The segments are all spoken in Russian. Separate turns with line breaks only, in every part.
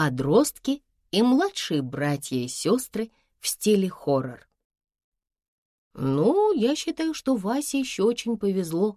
подростки и младшие братья и сестры в стиле хоррор. Ну, я считаю, что Васе еще очень повезло.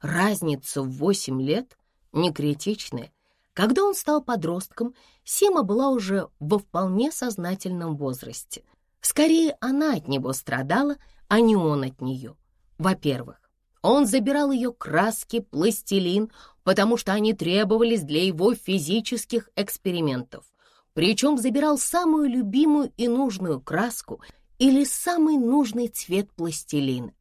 Разница в восемь лет не критичная. Когда он стал подростком, Сима была уже во вполне сознательном возрасте. Скорее, она от него страдала, а не он от нее. Во-первых, он забирал ее краски, пластилин, потому что они требовались для его физических экспериментов. Причем забирал самую любимую и нужную краску или самый нужный цвет пластилина.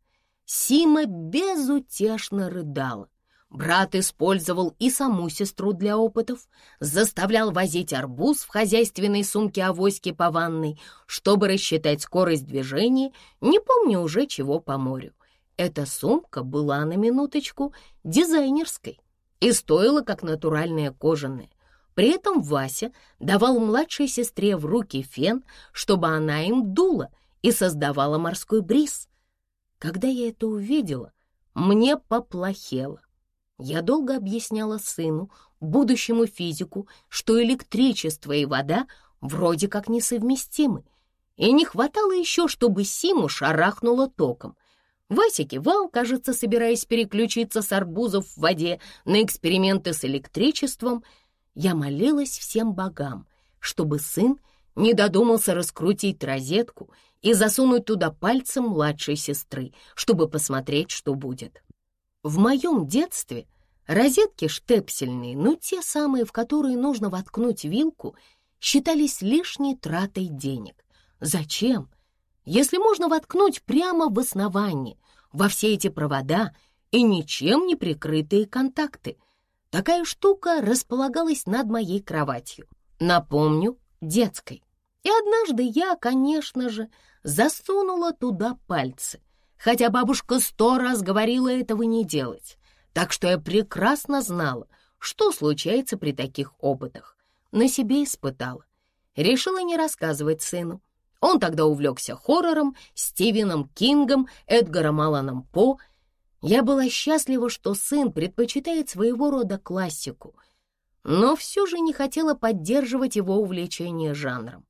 Сима безутешно рыдала. Брат использовал и саму сестру для опытов, заставлял возить арбуз в хозяйственной сумке авоськи по ванной, чтобы рассчитать скорость движения, не помню уже чего по морю. Эта сумка была на минуточку дизайнерской и стоила как натуральная кожаная. При этом Вася давал младшей сестре в руки фен, чтобы она им дула и создавала морской бриз. Когда я это увидела, мне поплохело. Я долго объясняла сыну, будущему физику, что электричество и вода вроде как несовместимы, и не хватало еще, чтобы Симу шарахнуло током — Вася кивал, кажется, собираясь переключиться с арбузов в воде на эксперименты с электричеством. Я молилась всем богам, чтобы сын не додумался раскрутить розетку и засунуть туда пальцем младшей сестры, чтобы посмотреть, что будет. В моем детстве розетки штепсельные, ну те самые, в которые нужно воткнуть вилку, считались лишней тратой денег. Зачем? Если можно воткнуть прямо в основании, во все эти провода и ничем не прикрытые контакты. Такая штука располагалась над моей кроватью. Напомню, детской. И однажды я, конечно же, засунула туда пальцы, хотя бабушка сто раз говорила этого не делать. Так что я прекрасно знала, что случается при таких опытах. На себе испытала. Решила не рассказывать сыну, он тогда увлекся хоррором, Стивеном Кингом, Эдгаром Алланом По. Я была счастлива, что сын предпочитает своего рода классику, но все же не хотела поддерживать его увлечение жанром.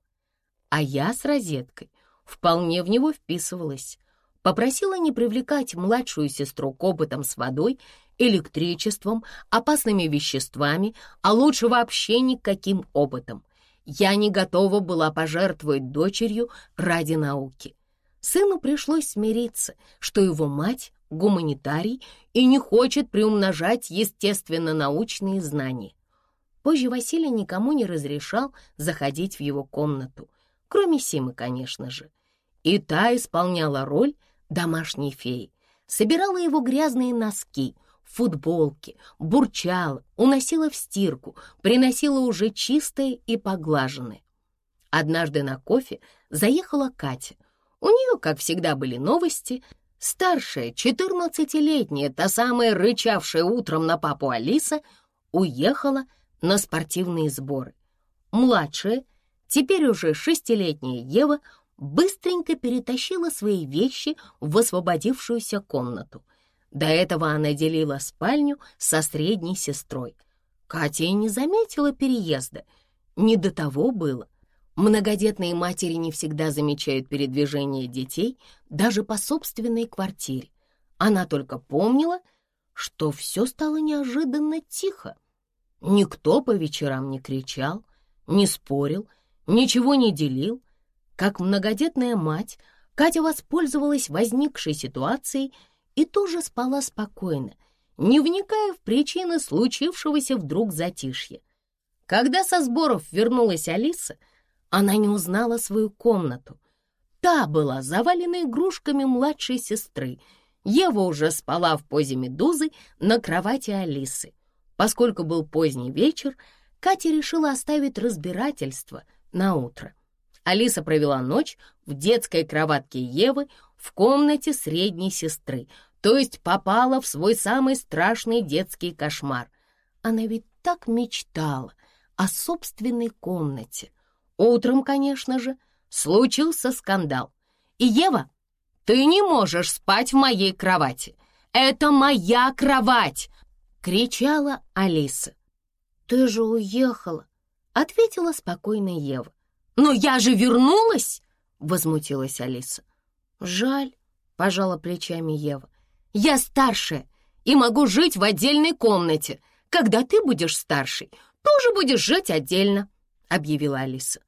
А я с розеткой вполне в него вписывалась. Попросила не привлекать младшую сестру к опытам с водой, электричеством, опасными веществами, а лучше вообще никаким опытом. Я не готова была пожертвовать дочерью ради науки. Сыну пришлось смириться, что его мать — гуманитарий и не хочет приумножать естественно-научные знания. Позже Василий никому не разрешал заходить в его комнату, кроме Симы, конечно же. И та исполняла роль домашней феи, собирала его грязные носки — футболке, бурчала, уносила в стирку, приносила уже чистое и поглаженное. Однажды на кофе заехала Катя. У нее, как всегда, были новости. Старшая, четырнадцатилетняя, та самая рычавшая утром на папу Алиса, уехала на спортивные сборы. Младшая, теперь уже шестилетняя Ева, быстренько перетащила свои вещи в освободившуюся комнату — до этого она делила спальню со средней сестрой. Катя и не заметила переезда. Не до того было. Многодетные матери не всегда замечают передвижение детей даже по собственной квартире. Она только помнила, что все стало неожиданно тихо. Никто по вечерам не кричал, не спорил, ничего не делил. Как многодетная мать, Катя воспользовалась возникшей ситуацией и тоже спала спокойно, не вникая в причины случившегося вдруг затишья. Когда со сборов вернулась Алиса, она не узнала свою комнату. Та была завалена игрушками младшей сестры. Ева уже спала в позе медузы на кровати Алисы. Поскольку был поздний вечер, Катя решила оставить разбирательство на утро. Алиса провела ночь в детской кроватке Евы в комнате средней сестры, то есть попала в свой самый страшный детский кошмар. Она ведь так мечтала о собственной комнате. Утром, конечно же, случился скандал. И Ева, ты не можешь спать в моей кровати. Это моя кровать! кричала Алиса. Ты же уехала, ответила спокойно Ева. «Но я же вернулась!» — возмутилась Алиса. «Жаль», — пожала плечами Ева. «Я старшая и могу жить в отдельной комнате. Когда ты будешь старшей, тоже будешь жить отдельно», — объявила Алиса.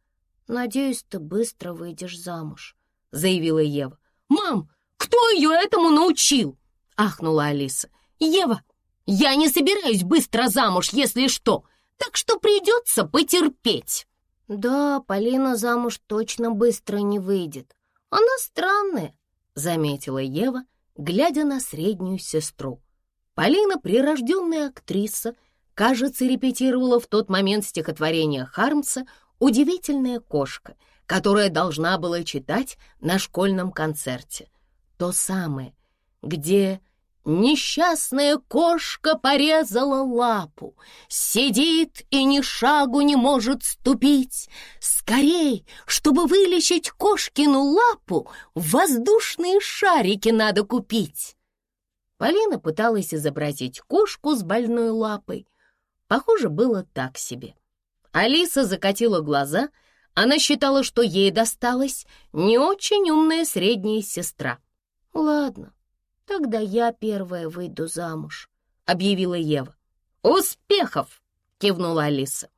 «Надеюсь, ты быстро выйдешь замуж», — заявила Ева. «Мам, кто ее этому научил?» — ахнула Алиса. «Ева, я не собираюсь быстро замуж, если что, так что придется потерпеть». «Да, Полина замуж точно быстро не выйдет. Она странная», — заметила Ева, глядя на среднюю сестру. Полина, прирожденная актриса, кажется, репетировала в тот момент стихотворение Хармса «Удивительная кошка», которая должна была читать на школьном концерте. То самое, где Несчастная кошка порезала лапу, Сидит и ни шагу не может ступить. Скорей, чтобы вылечить кошкину лапу, Воздушные шарики надо купить. Полина пыталась изобразить кошку с больной лапой. Похоже, было так себе. Алиса закатила глаза. Она считала, что ей досталась не очень умная средняя сестра. «Ладно, «Тогда я первая выйду замуж», — объявила Ева. «Успехов!» — кивнула Алиса.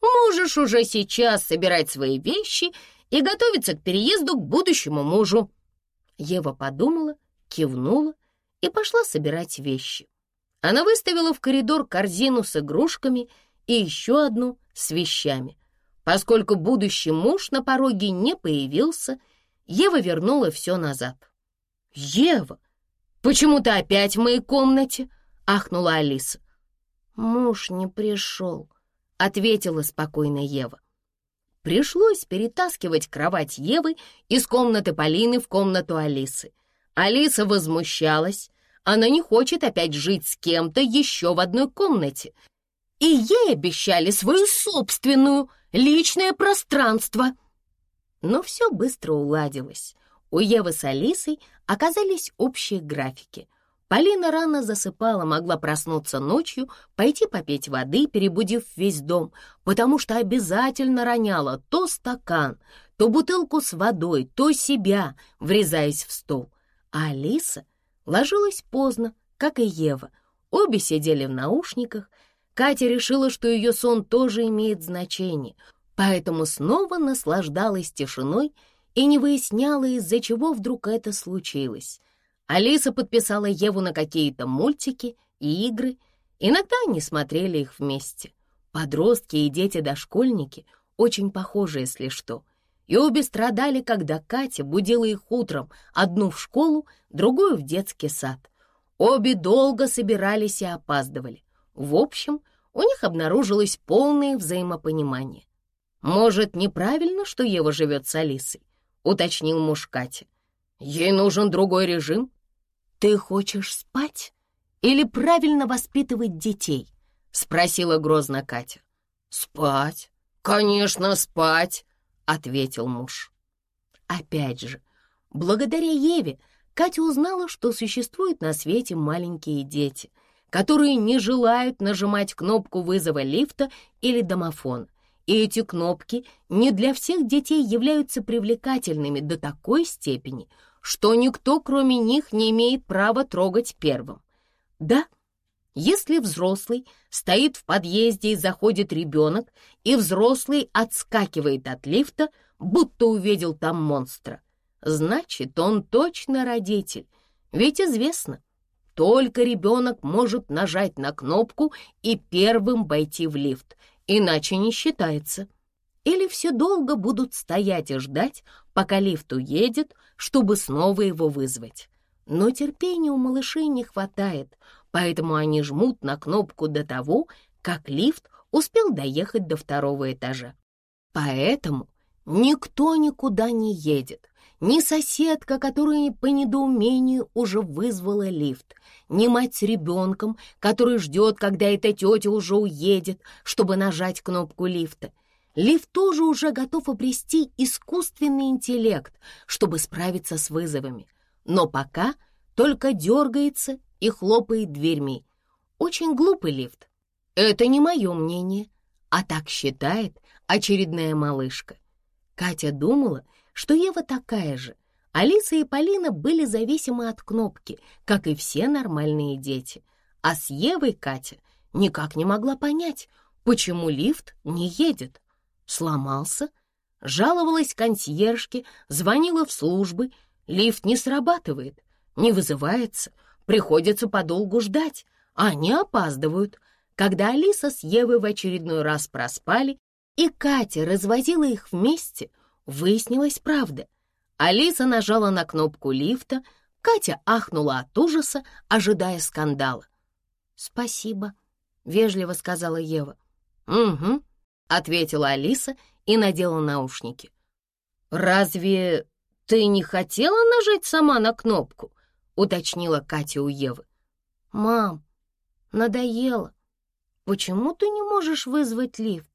«Можешь уже сейчас собирать свои вещи и готовиться к переезду к будущему мужу». Ева подумала, кивнула и пошла собирать вещи. Она выставила в коридор корзину с игрушками и еще одну с вещами. Поскольку будущий муж на пороге не появился, Ева вернула все назад. «Ева, «Почему ты опять в моей комнате?» — ахнула Алиса. «Муж не пришел», — ответила спокойно Ева. Пришлось перетаскивать кровать Евы из комнаты Полины в комнату Алисы. Алиса возмущалась. Она не хочет опять жить с кем-то еще в одной комнате. И ей обещали свою собственную личное пространство. Но все быстро уладилось. У Евы с Алисой оказались общие графики. Полина рано засыпала, могла проснуться ночью, пойти попить воды, перебудив весь дом, потому что обязательно роняла то стакан, то бутылку с водой, то себя, врезаясь в стол. А Алиса ложилась поздно, как и Ева. Обе сидели в наушниках. Катя решила, что ее сон тоже имеет значение, поэтому снова наслаждалась тишиной и не выясняла, из-за чего вдруг это случилось. Алиса подписала Еву на какие-то мультики и игры. Иногда они смотрели их вместе. Подростки и дети-дошкольники очень похожи, если что. И обе страдали, когда Катя будила их утром, одну в школу, другую в детский сад. Обе долго собирались и опаздывали. В общем, у них обнаружилось полное взаимопонимание. Может, неправильно, что Ева живет с Алисой? — уточнил муж Кати. «Ей нужен другой режим». «Ты хочешь спать или правильно воспитывать детей?» — спросила грозно Катя. «Спать? Конечно, спать!» — ответил муж. Опять же, благодаря Еве Катя узнала, что существуют на свете маленькие дети, которые не желают нажимать кнопку вызова лифта или домофона, и эти кнопки не для всех детей являются привлекательными до такой степени, что никто, кроме них, не имеет права трогать первым. Да, если взрослый стоит в подъезде и заходит ребенок, и взрослый отскакивает от лифта, будто увидел там монстра, значит, он точно родитель, ведь известно, только ребенок может нажать на кнопку и первым войти в лифт, иначе не считается. Или все долго будут стоять и ждать, пока лифт уедет, чтобы снова его вызвать. Но терпения у малышей не хватает, поэтому они жмут на кнопку до того, как лифт успел доехать до второго этажа. Поэтому никто никуда не едет. Ни соседка, которая по недоумению уже вызвала лифт, ни мать с ребенком, который ждет, когда эта тетя уже уедет, чтобы нажать кнопку лифта. Лифт тоже уже готов обрести искусственный интеллект, чтобы справиться с вызовами. Но пока только дергается и хлопает дверьми. Очень глупый лифт. Это не мое мнение, а так считает очередная малышка. Катя думала, что Ева такая же. Алиса и Полина были зависимы от кнопки, как и все нормальные дети. А с Евой Катя никак не могла понять, почему лифт не едет. Сломался? Жаловалась консьержке, звонила в службы. Лифт не срабатывает, не вызывается, приходится подолгу ждать, а они опаздывают. Когда Алиса с Евой в очередной раз проспали, и Катя развозила их вместе, выяснилась правда. Алиса нажала на кнопку лифта, Катя ахнула от ужаса, ожидая скандала. «Спасибо», — вежливо сказала Ева. «Угу», — ответила Алиса и надела наушники. «Разве ты не хотела нажать сама на кнопку?» — уточнила Катя у Евы. «Мам, надоело. Почему ты не можешь вызвать лифт?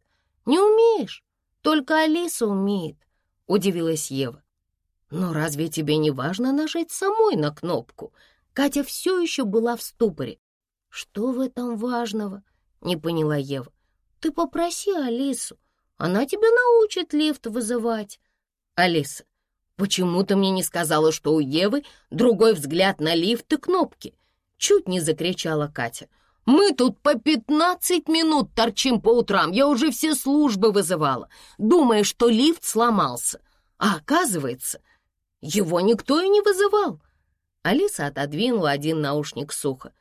Не умеешь? Только Алиса умеет», — удивилась Ева. «Но разве тебе не важно нажать самой на кнопку?» Катя все еще была в ступоре. «Что в этом важного?» — не поняла Ева. «Ты попроси Алису, она тебя научит лифт вызывать». «Алиса, почему ты мне не сказала, что у Евы другой взгляд на лифт и кнопки?» Чуть не закричала Катя. «Мы тут по пятнадцать минут торчим по утрам, я уже все службы вызывала, думая, что лифт сломался. А оказывается, его никто и не вызывал». Алиса отодвинула один наушник сухо.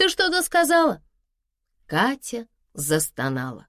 Ты что-то сказала?» Катя застонала.